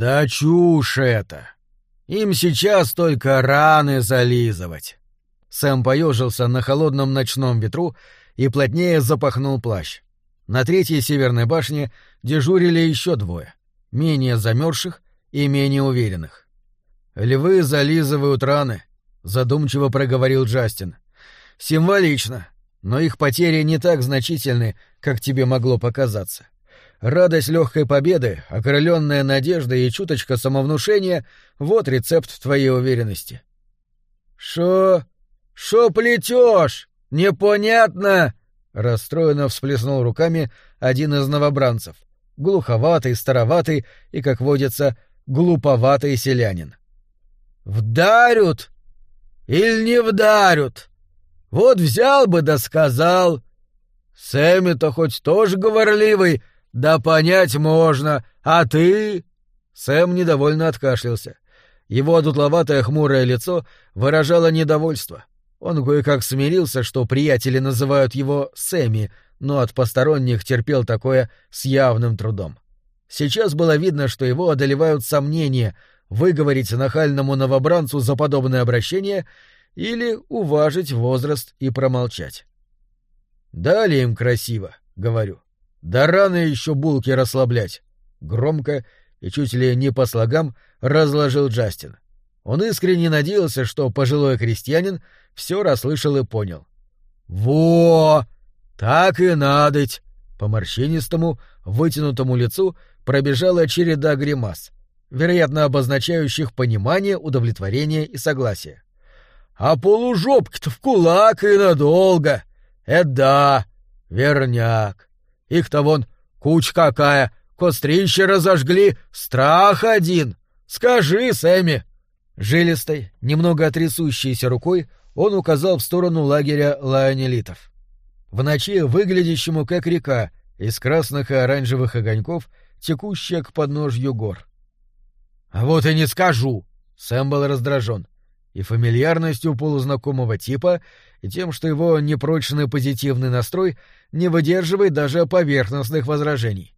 Да чушь это! Им сейчас только раны зализывать. Сэм поежился на холодном ночном ветру и плотнее запахнул плащ. На третьей северной башне дежурили еще двое, менее замерзших и менее уверенных. «Львы зализывают раны», — задумчиво проговорил Джастин. «Символично, но их потери не так значительны, как тебе могло показаться. Радость легкой победы, окрыленная надеждой и чуточка самовнушения — вот рецепт твоей уверенности». «Шо? Шо плетешь? Непонятно!» — расстроенно всплеснул руками один из новобранцев, глуховатый, староватый и, как водится, глуповатый селянин. «Вдарют? Или не вдарют? Вот взял бы да сказал. Сэмми-то хоть тоже говорливый, да понять можно, а ты...» Сэм недовольно откашлялся. Его одутловатое хмурое лицо выражало недовольство. Он кое-как смирился, что приятели называют его Сэмми, но от посторонних терпел такое с явным трудом. Сейчас было видно, что его одолевают сомнения выговорить нахальному новобранцу за подобное обращение или уважить возраст и промолчать. «Дали им красиво», — говорю. «Да рано еще булки расслаблять». Громко и чуть ли не по слогам разложил Джастин. Он искренне надеялся, что пожилой крестьянин все расслышал и понял. «Во! Так и надоть!» По морщинистому, вытянутому лицу пробежала череда гримас, вероятно, обозначающих понимание, удовлетворение и согласие. «А полужопки-то в кулак и надолго! Это да! Верняк! Их-то вон куч какая! Кострище разожгли! Страх один! Скажи, Сэмми!» Жилистой, немного трясущейся рукой он указал в сторону лагеря лаонелитов. В ночи, выглядящему как река, из красных и оранжевых огоньков, текущая к подножью гор. «А вот и не скажу!» — Сэм был раздражен. И фамильярностью полузнакомого типа, тем, что его непрочный позитивный настрой не выдерживает даже поверхностных возражений.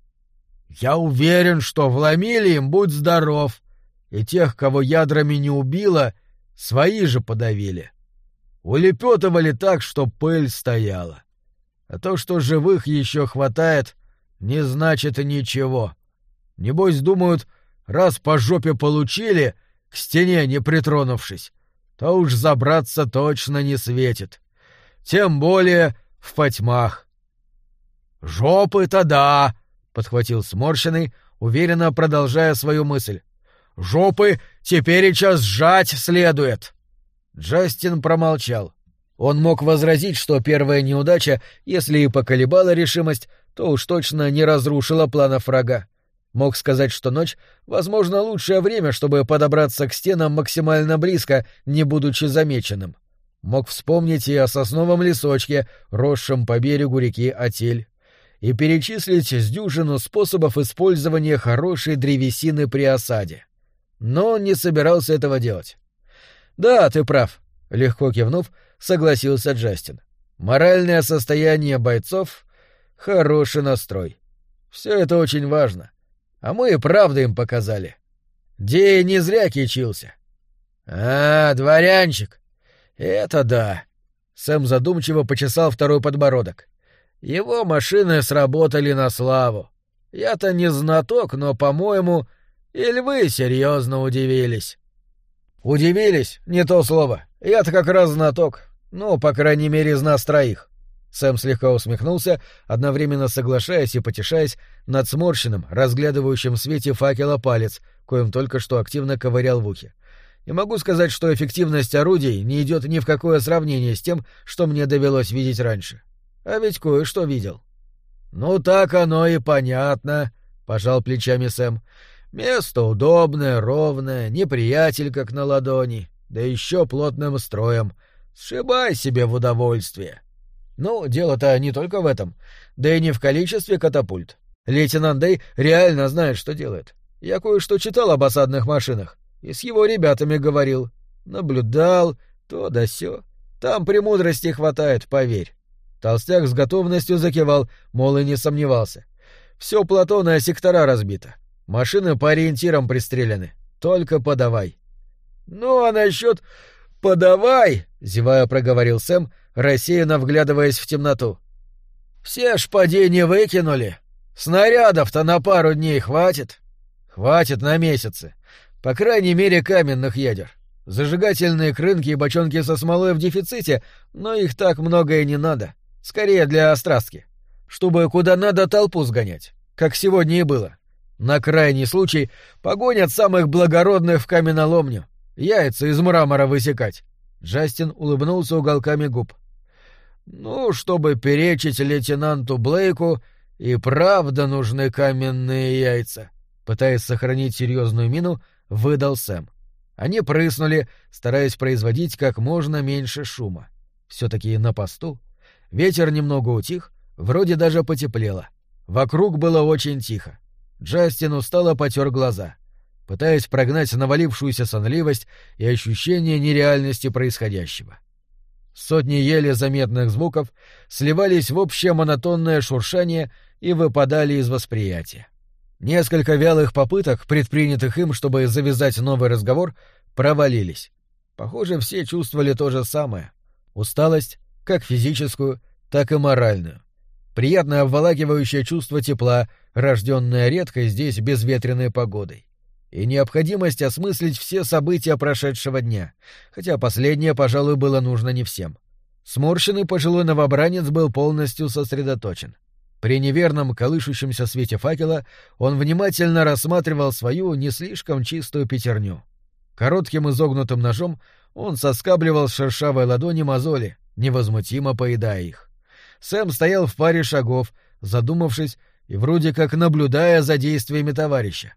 «Я уверен, что вломили им, будь здоров, и тех, кого ядрами не убило, свои же подавили. Улепетывали так, что пыль стояла. А то, что живых еще хватает, не значит ничего. Небось, думают, раз по жопе получили, к стене не притронувшись, то уж забраться точно не светит. Тем более в потьмах. «Жопы-то да!» — подхватил сморщенный, уверенно продолжая свою мысль. «Жопы теперь и час сжать следует!» Джастин промолчал. Он мог возразить, что первая неудача, если и поколебала решимость, то уж точно не разрушила планов врага. Мог сказать, что ночь, возможно, лучшее время, чтобы подобраться к стенам максимально близко, не будучи замеченным. Мог вспомнить и о сосновом лесочке, росшем по берегу реки Отель, и перечислить с дюжину способов использования хорошей древесины при осаде. Но он не собирался этого делать. «Да, ты прав», — легко кивнув, согласился Джастин. «Моральное состояние бойцов — хороший настрой. Все это очень важно. А мы и правда им показали. Дей не зря кичился». «А, дворянчик! Это да!» Сэм задумчиво почесал второй подбородок. «Его машины сработали на славу. Я-то не знаток, но, по-моему, и львы серьезно удивились». «Удивились? Не то слово. Я-то как раз знаток. Ну, по крайней мере, из нас троих». Сэм слегка усмехнулся, одновременно соглашаясь и потешаясь над сморщенным, разглядывающим в свете факела палец, коим только что активно ковырял в ухе. И могу сказать, что эффективность орудий не идет ни в какое сравнение с тем, что мне довелось видеть раньше. А ведь кое-что видел. «Ну так оно и понятно», — пожал плечами Сэм. Место удобное, ровное, неприятель как на ладони, да еще плотным строем. Сшибай себе в удовольствие. Ну, дело-то не только в этом, да и не в количестве катапульт. Лейтенант Дэй реально знает, что делает. Я кое-что читал об осадных машинах и с его ребятами говорил. Наблюдал, то да сё. Там премудрости хватает, поверь. Толстяк с готовностью закивал, мол, и не сомневался. Все Платона сектора разбито. Машины по ориентирам пристреляны. Только подавай. Ну, а насчет подавай, зевая проговорил Сэм, рассеянно вглядываясь в темноту. Все шпади не выкинули. Снарядов-то на пару дней хватит. Хватит на месяцы. По крайней мере, каменных ядер. Зажигательные крынки и бочонки со смолой в дефиците, но их так много и не надо. Скорее для острастки. Чтобы куда надо толпу сгонять, как сегодня и было. На крайний случай погонят самых благородных в каменоломню. Яйца из мрамора высекать. Джастин улыбнулся уголками губ. Ну, чтобы перечить лейтенанту Блейку, и правда нужны каменные яйца. Пытаясь сохранить серьезную мину, выдал Сэм. Они прыснули, стараясь производить как можно меньше шума. Все-таки на посту. Ветер немного утих, вроде даже потеплело. Вокруг было очень тихо. Джастин устало потер глаза, пытаясь прогнать навалившуюся сонливость и ощущение нереальности происходящего. Сотни еле заметных звуков сливались в общее монотонное шуршание и выпадали из восприятия. Несколько вялых попыток, предпринятых им, чтобы завязать новый разговор, провалились. Похоже, все чувствовали то же самое. Усталость, как физическую, так и моральную. Приятное обволакивающее чувство тепла, рожденное редкой здесь безветренной погодой. И необходимость осмыслить все события прошедшего дня, хотя последнее, пожалуй, было нужно не всем. Сморщенный пожилой новобранец был полностью сосредоточен. При неверном колышущемся свете факела он внимательно рассматривал свою не слишком чистую пятерню. Коротким изогнутым ножом он соскабливал с шершавой ладони мозоли, невозмутимо поедая их. Сэм стоял в паре шагов, задумавшись и вроде как наблюдая за действиями товарища.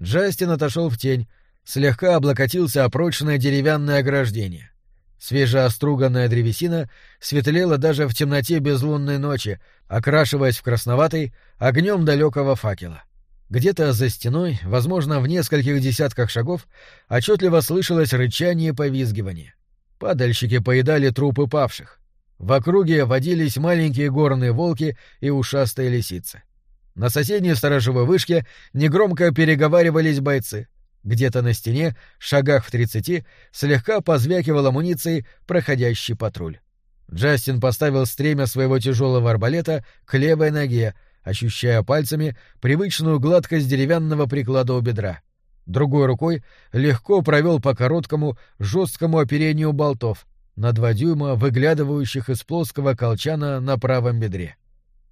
Джастин отошел в тень, слегка облокотился о прочное деревянное ограждение. Свежеоструганная древесина светлела даже в темноте безлунной ночи, окрашиваясь в красноватый огнем далекого факела. Где-то за стеной, возможно, в нескольких десятках шагов, отчетливо слышалось рычание и повизгивание. Падальщики поедали трупы павших. В округе водились маленькие горные волки и ушастые лисицы. На соседней сторожевой вышке негромко переговаривались бойцы. Где-то на стене, шагах в тридцати, слегка позвякивал амуницией проходящий патруль. Джастин поставил стремя своего тяжелого арбалета к левой ноге, ощущая пальцами привычную гладкость деревянного приклада у бедра. Другой рукой легко провел по короткому, жесткому оперению болтов, на два дюйма выглядывающих из плоского колчана на правом бедре.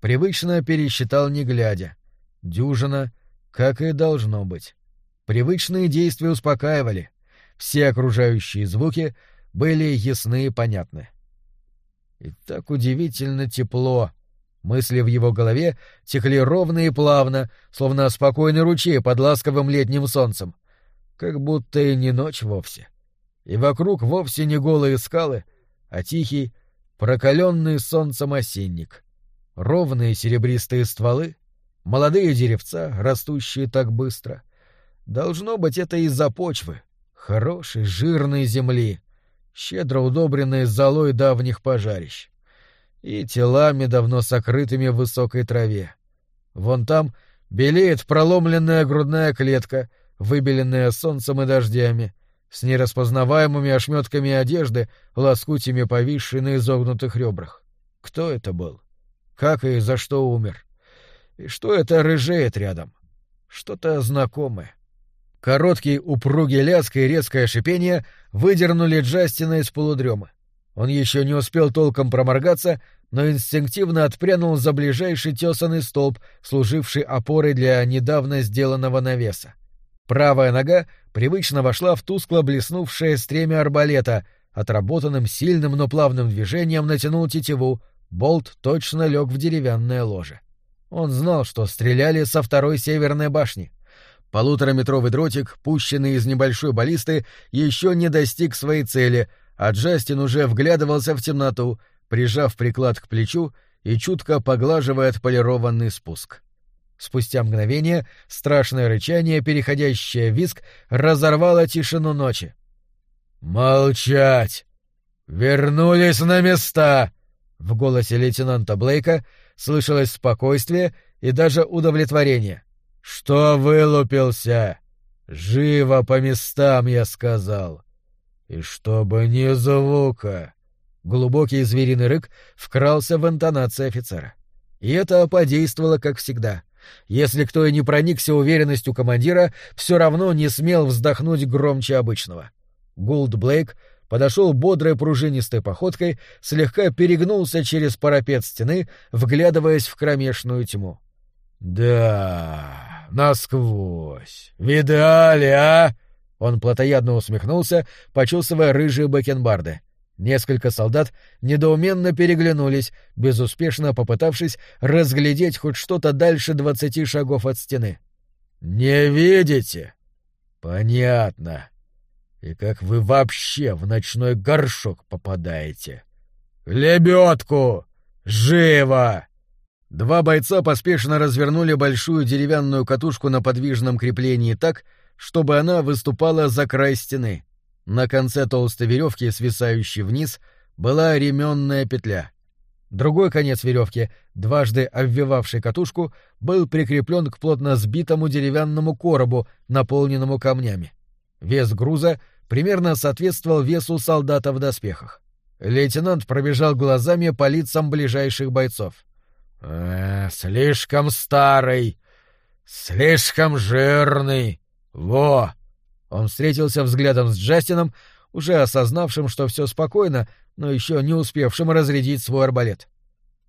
Привычно пересчитал не глядя. Дюжина, как и должно быть. Привычные действия успокаивали. Все окружающие звуки были ясны и понятны. И так удивительно тепло. Мысли в его голове текли ровно и плавно, словно спокойный ручей под ласковым летним солнцем. Как будто и не ночь вовсе. И вокруг вовсе не голые скалы, а тихий, прокаленный солнцем осенник. Ровные серебристые стволы, молодые деревца, растущие так быстро — Должно быть, это из-за почвы. Хорошей, жирной земли, щедро удобренной золой давних пожарищ. И телами, давно сокрытыми в высокой траве. Вон там белеет проломленная грудная клетка, выбеленная солнцем и дождями, с нераспознаваемыми ошметками одежды, лоскутями повисшей на изогнутых ребрах. Кто это был? Как и за что умер? И что это рыжеет рядом? Что-то знакомое. Короткий упругий лязг и резкое шипение выдернули Джастина из полудрема. Он еще не успел толком проморгаться, но инстинктивно отпрянул за ближайший тесанный столб, служивший опорой для недавно сделанного навеса. Правая нога привычно вошла в тускло блеснувшее стремя арбалета, отработанным сильным, но плавным движением натянул тетиву, болт точно лег в деревянное ложе. Он знал, что стреляли со второй северной башни — Полутораметровый дротик, пущенный из небольшой баллисты, еще не достиг своей цели, а Джастин уже вглядывался в темноту, прижав приклад к плечу и чутко поглаживая отполированный спуск. Спустя мгновение страшное рычание, переходящее в виск, разорвало тишину ночи. «Молчать! Вернулись на места!» В голосе лейтенанта Блейка слышалось спокойствие и даже удовлетворение. «Что вылупился? Живо по местам, я сказал. И чтобы ни звука!» Глубокий звериный рык вкрался в интонации офицера. И это подействовало, как всегда. Если кто и не проникся уверенностью командира, все равно не смел вздохнуть громче обычного. Гулд Блейк подошел бодрой пружинистой походкой, слегка перегнулся через парапет стены, вглядываясь в кромешную тьму. «Да, насквозь. Видали, а?» Он плотоядно усмехнулся, почувствуя рыжие бакенбарды. Несколько солдат недоуменно переглянулись, безуспешно попытавшись разглядеть хоть что-то дальше двадцати шагов от стены. «Не видите?» «Понятно. И как вы вообще в ночной горшок попадаете?» «Лебедку! Живо!» Два бойца поспешно развернули большую деревянную катушку на подвижном креплении так, чтобы она выступала за край стены. На конце толстой веревки, свисающей вниз, была ременная петля. Другой конец веревки, дважды обвивавший катушку, был прикреплен к плотно сбитому деревянному коробу, наполненному камнями. Вес груза примерно соответствовал весу солдата в доспехах. Лейтенант пробежал глазами по лицам ближайших бойцов. «Э, «Слишком старый, слишком жирный. Во!» Он встретился взглядом с Джастином, уже осознавшим, что все спокойно, но еще не успевшим разрядить свой арбалет.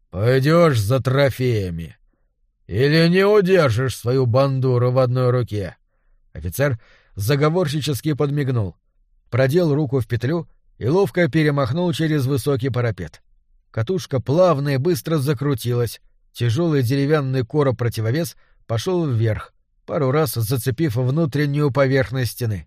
«Пойдешь за трофеями. Или не удержишь свою бандуру в одной руке?» Офицер заговорщически подмигнул, продел руку в петлю и ловко перемахнул через высокий парапет. Катушка плавно и быстро закрутилась, тяжелый деревянный короб-противовес пошел вверх, пару раз зацепив внутреннюю поверхность стены.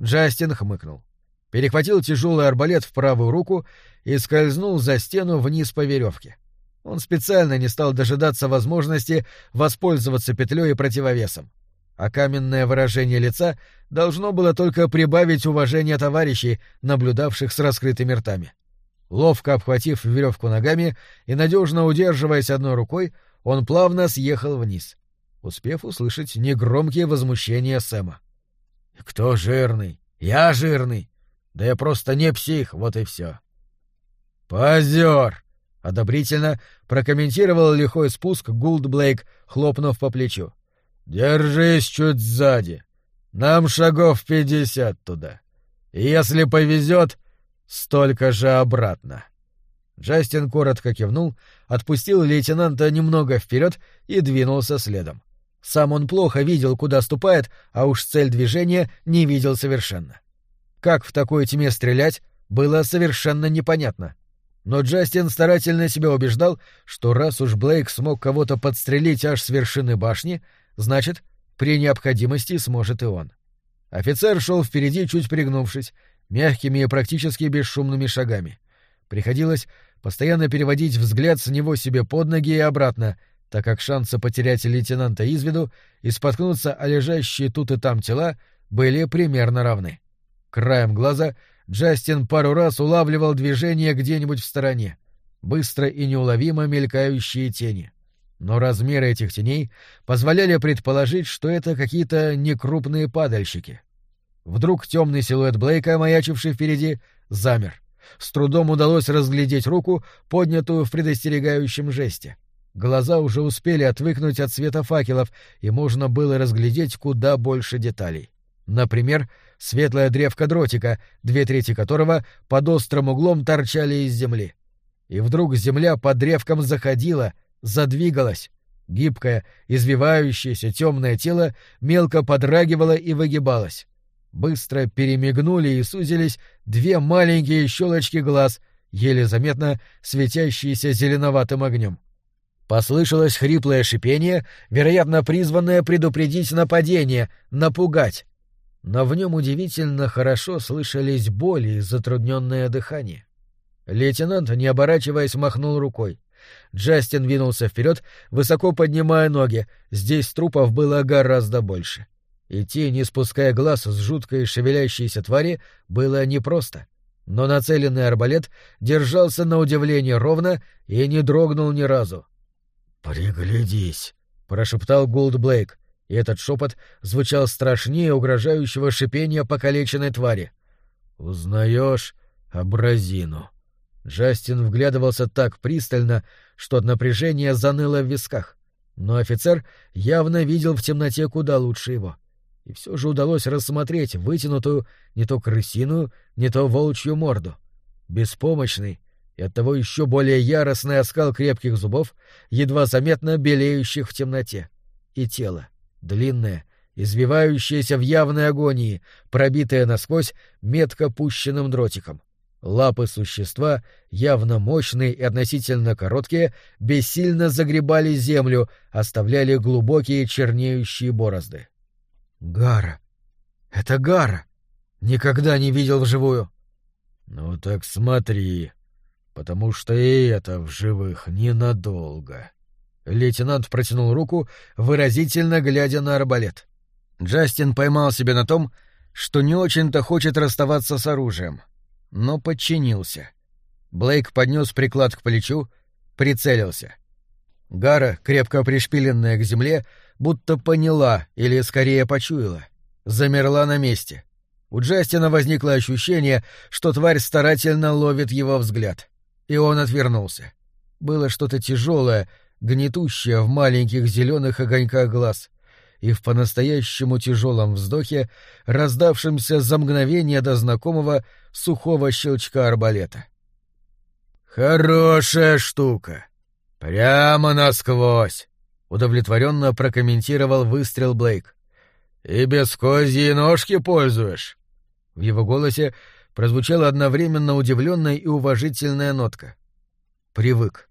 Джастин хмыкнул. Перехватил тяжелый арбалет в правую руку и скользнул за стену вниз по веревке. Он специально не стал дожидаться возможности воспользоваться петлей и противовесом. А каменное выражение лица должно было только прибавить уважение товарищей, наблюдавших с раскрытыми ртами. Ловко обхватив веревку ногами и надежно удерживаясь одной рукой, он плавно съехал вниз успев услышать негромкие возмущения Сэма. «Кто жирный? Я жирный. Да я просто не псих, вот и все». «Позер!» — одобрительно прокомментировал лихой спуск Гулд Блейк, хлопнув по плечу. «Держись чуть сзади. Нам шагов пятьдесят туда. Если повезет, столько же обратно». Джастин коротко кивнул, отпустил лейтенанта немного вперед и двинулся следом. Сам он плохо видел, куда ступает, а уж цель движения не видел совершенно. Как в такой тьме стрелять, было совершенно непонятно. Но Джастин старательно себя убеждал, что раз уж Блейк смог кого-то подстрелить аж с вершины башни, значит, при необходимости сможет и он. Офицер шел впереди, чуть пригнувшись, мягкими и практически бесшумными шагами. Приходилось постоянно переводить взгляд с него себе под ноги и обратно, так как шансы потерять лейтенанта из виду и споткнуться о лежащие тут и там тела были примерно равны. Краем глаза Джастин пару раз улавливал движение где-нибудь в стороне, быстро и неуловимо мелькающие тени. Но размеры этих теней позволяли предположить, что это какие-то некрупные падальщики. Вдруг темный силуэт Блейка, маячивший впереди, замер. С трудом удалось разглядеть руку, поднятую в предостерегающем жесте — Глаза уже успели отвыкнуть от света факелов, и можно было разглядеть куда больше деталей. Например, светлая древка дротика, две трети которого под острым углом торчали из земли. И вдруг земля под древком заходила, задвигалась. Гибкое, извивающееся темное тело мелко подрагивало и выгибалось. Быстро перемигнули и сузились две маленькие щелочки глаз, еле заметно светящиеся зеленоватым огнем. Послышалось хриплое шипение, вероятно, призванное предупредить нападение, напугать. Но в нем удивительно хорошо слышались боли и затрудненное дыхание. Лейтенант, не оборачиваясь, махнул рукой. Джастин двинулся вперед, высоко поднимая ноги. Здесь трупов было гораздо больше. Идти, не спуская глаз с жуткой шевелящейся твари, было непросто. Но нацеленный арбалет держался на удивление ровно и не дрогнул ни разу. «Приглядись», — прошептал Голд Блейк. И этот шепот звучал страшнее угрожающего шипения покалеченной твари. «Узнаешь абразину?» Джастин вглядывался так пристально, что от напряжения заныло в висках. Но офицер явно видел в темноте куда лучше его. И все же удалось рассмотреть вытянутую не то крысиную, не то волчью морду. Беспомощный и оттого еще более яростный оскал крепких зубов, едва заметно белеющих в темноте. И тело, длинное, извивающееся в явной агонии, пробитое насквозь метко пущенным дротиком. Лапы существа, явно мощные и относительно короткие, бессильно загребали землю, оставляли глубокие чернеющие борозды. Гара! Это Гара! Никогда не видел вживую. Ну так смотри, потому что и это в живых ненадолго. Лейтенант протянул руку, выразительно глядя на арбалет. Джастин поймал себя на том, что не очень-то хочет расставаться с оружием — но подчинился. Блейк поднес приклад к плечу, прицелился. Гара, крепко пришпиленная к земле, будто поняла или скорее почуяла. Замерла на месте. У Джастина возникло ощущение, что тварь старательно ловит его взгляд. И он отвернулся. Было что-то тяжелое, гнетущее в маленьких зеленых огоньках глаз и в по-настоящему тяжелом вздохе, раздавшемся за мгновение до знакомого сухого щелчка арбалета. «Хорошая штука! Прямо насквозь!» — удовлетворенно прокомментировал выстрел Блейк. «И без козьей ножки пользуешь?» В его голосе прозвучала одновременно удивленная и уважительная нотка. «Привык.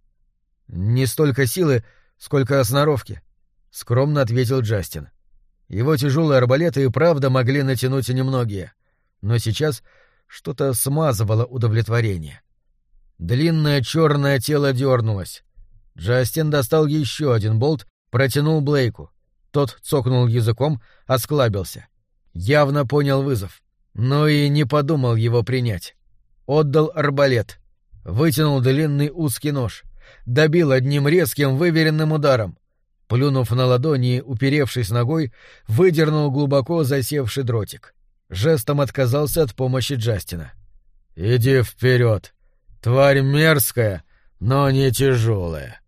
Не столько силы, сколько сноровки. — скромно ответил Джастин. Его тяжелые арбалеты и правда могли натянуть немногие, но сейчас что-то смазывало удовлетворение. Длинное черное тело дернулось. Джастин достал еще один болт, протянул Блейку. Тот цокнул языком, осклабился. Явно понял вызов, но и не подумал его принять. Отдал арбалет. Вытянул длинный узкий нож. Добил одним резким выверенным ударом. Плюнув на ладони, уперевшись ногой, выдернул глубоко засевший дротик. Жестом отказался от помощи Джастина. «Иди вперед! Тварь мерзкая, но не тяжелая!»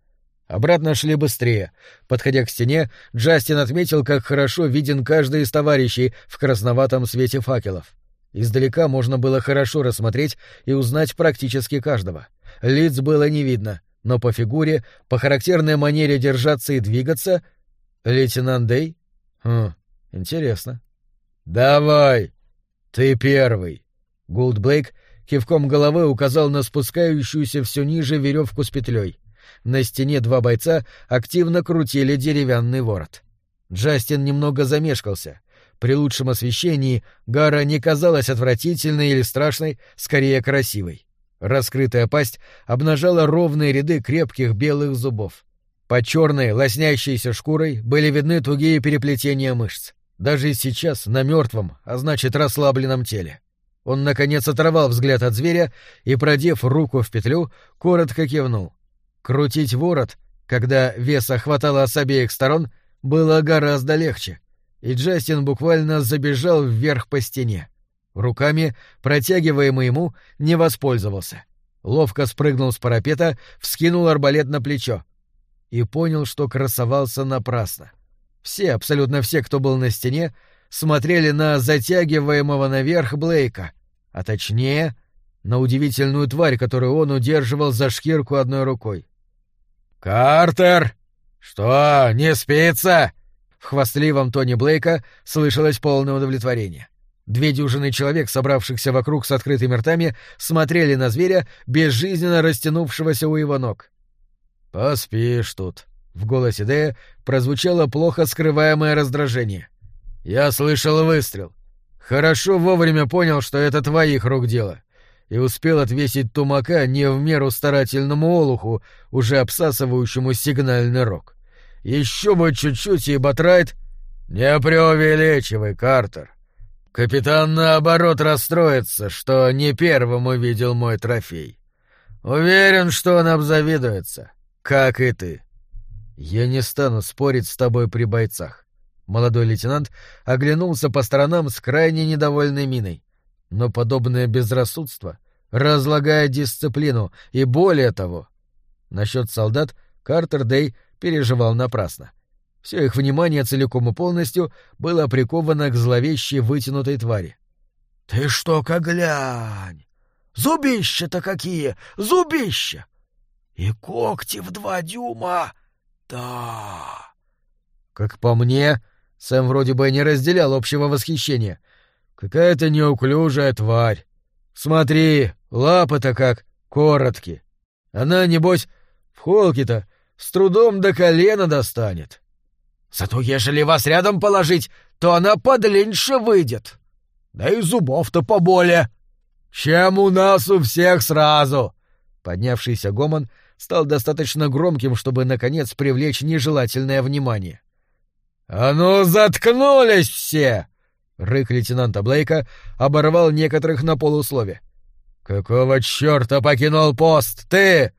Обратно шли быстрее. Подходя к стене, Джастин отметил, как хорошо виден каждый из товарищей в красноватом свете факелов. Издалека можно было хорошо рассмотреть и узнать практически каждого. Лиц было не видно — но по фигуре, по характерной манере держаться и двигаться... Лейтенант Дэй? Хм, интересно. «Давай! Ты первый!» Гулд Блейк кивком головы указал на спускающуюся все ниже веревку с петлей. На стене два бойца активно крутили деревянный ворот. Джастин немного замешкался. При лучшем освещении Гара не казалась отвратительной или страшной, скорее красивой. Раскрытая пасть обнажала ровные ряды крепких белых зубов. Под черной, лоснящейся шкурой были видны тугие переплетения мышц. Даже сейчас на мертвом, а значит расслабленном теле. Он, наконец, оторвал взгляд от зверя и, продев руку в петлю, коротко кивнул. Крутить ворот, когда веса хватало с обеих сторон, было гораздо легче, и Джастин буквально забежал вверх по стене. Руками, протягиваемый ему, не воспользовался. Ловко спрыгнул с парапета, вскинул арбалет на плечо. И понял, что красовался напрасно. Все, абсолютно все, кто был на стене, смотрели на затягиваемого наверх Блейка, а точнее, на удивительную тварь, которую он удерживал за шкирку одной рукой. «Картер! Что, не спится?» В хвастливом тоне Блейка слышалось полное удовлетворение. Две дюжины человек, собравшихся вокруг с открытыми ртами, смотрели на зверя, безжизненно растянувшегося у его ног. «Поспишь тут», — в голосе Дэя прозвучало плохо скрываемое раздражение. «Я слышал выстрел. Хорошо вовремя понял, что это твоих рук дело, и успел отвесить тумака не в меру старательному олуху, уже обсасывающему сигнальный рог. Еще бы чуть-чуть, и Батрайт... Не преувеличивай, Картер. Капитан, наоборот, расстроится, что не первым увидел мой трофей. Уверен, что он обзавидуется, как и ты. Я не стану спорить с тобой при бойцах. Молодой лейтенант оглянулся по сторонам с крайне недовольной миной. Но подобное безрассудство разлагает дисциплину, и более того. Насчет солдат Картер Дэй переживал напрасно. Все их внимание целиком и полностью было приковано к зловещей вытянутой твари. — Ты что-ка глянь! Зубища-то какие! Зубища! И когти в два дюйма! Да! Как по мне, Сэм вроде бы не разделял общего восхищения. Какая-то неуклюжая тварь. Смотри, лапы-то как короткие. Она, небось, в холке-то с трудом до колена достанет. Зато ежели вас рядом положить, то она подлиннее выйдет. Да и зубов-то поболее. Чем у нас у всех сразу. Поднявшийся гомон стал достаточно громким, чтобы, наконец, привлечь нежелательное внимание. «А ну, заткнулись все!» Рык лейтенанта Блейка оборвал некоторых на полуслове. «Какого черта покинул пост? Ты!»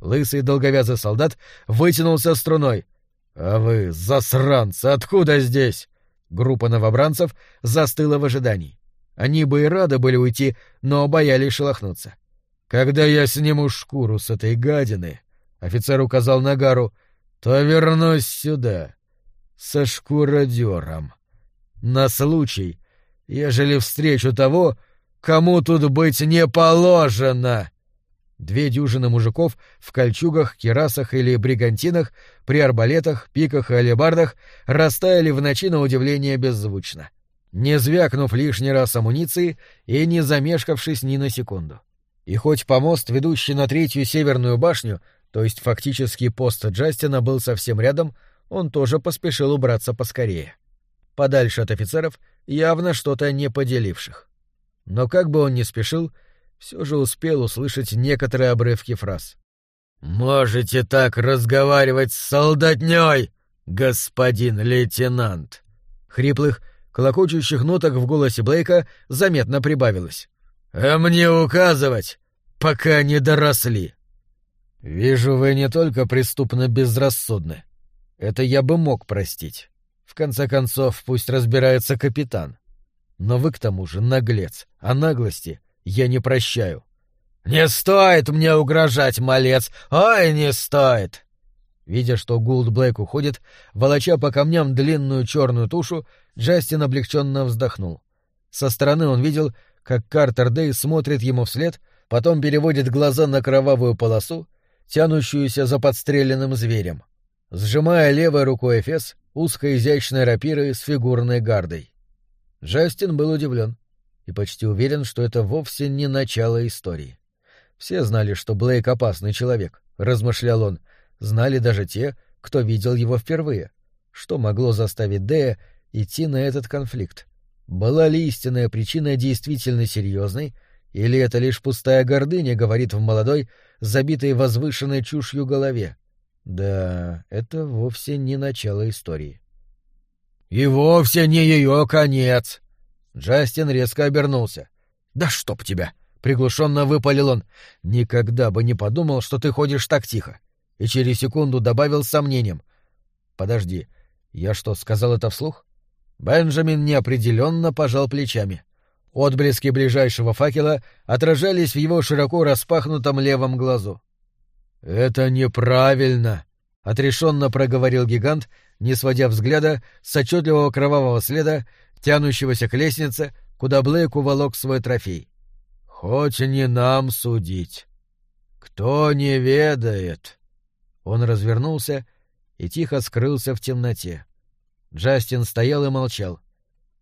Лысый долговязый солдат вытянулся струной. «А вы, засранцы, откуда здесь?» Группа новобранцев застыла в ожидании. Они бы и рады были уйти, но боялись шелохнуться. «Когда я сниму шкуру с этой гадины», — офицер указал на Гару, — «то вернусь сюда, со шкуродером. На случай, ежели встречу того, кому тут быть не положено». Две дюжины мужиков в кольчугах, кирасах или бригантинах, при арбалетах, пиках и алебардах растаяли в ночи на удивление беззвучно, не звякнув лишний раз амуниции и не замешкавшись ни на секунду. И хоть помост, ведущий на третью северную башню, то есть фактически пост Джастина был совсем рядом, он тоже поспешил убраться поскорее. Подальше от офицеров, явно что-то не поделивших. Но как бы он ни спешил, — все же успел услышать некоторые обрывки фраз. «Можете так разговаривать с солдатней, господин лейтенант!» Хриплых, колокочущих ноток в голосе Блейка заметно прибавилось. «А мне указывать, пока не доросли!» «Вижу, вы не только преступно безрассудны. Это я бы мог простить. В конце концов, пусть разбирается капитан. Но вы к тому же наглец, а наглости я не прощаю. «Не стоит мне угрожать, малец! Ой, не стоит!» Видя, что Гулд Блэк уходит, волоча по камням длинную черную тушу, Джастин облегченно вздохнул. Со стороны он видел, как Картер Дэй смотрит ему вслед, потом переводит глаза на кровавую полосу, тянущуюся за подстреленным зверем, сжимая левой рукой эфес узкой изящной рапирой с фигурной гардой. Джастин был удивлен и почти уверен, что это вовсе не начало истории. Все знали, что Блейк опасный человек, размышлял он, знали даже те, кто видел его впервые. Что могло заставить Дея идти на этот конфликт? Была ли истинная причина действительно серьезной, или это лишь пустая гордыня говорит в молодой, забитой возвышенной чушью голове? Да, это вовсе не начало истории. — И вовсе не ее конец, Джастин резко обернулся. «Да чтоб тебя!» — приглушенно выпалил он. «Никогда бы не подумал, что ты ходишь так тихо». И через секунду добавил с сомнением. «Подожди, я что, сказал это вслух?» Бенджамин неопределенно пожал плечами. Отблески ближайшего факела отражались в его широко распахнутом левом глазу. «Это неправильно», — отрешенно проговорил гигант, не сводя взгляда с отчетливого кровавого следа, тянущегося к лестнице, куда Блейк уволок свой трофей. «Хоть не нам судить. Кто не ведает...» Он развернулся и тихо скрылся в темноте. Джастин стоял и молчал.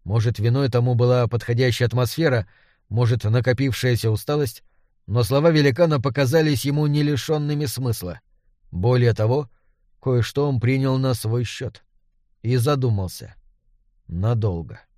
Может, виной тому была подходящая атмосфера, может, накопившаяся усталость, но слова великана показались ему не лишенными смысла. Более того, кое-что он принял на свой счет и задумался. Надолго. —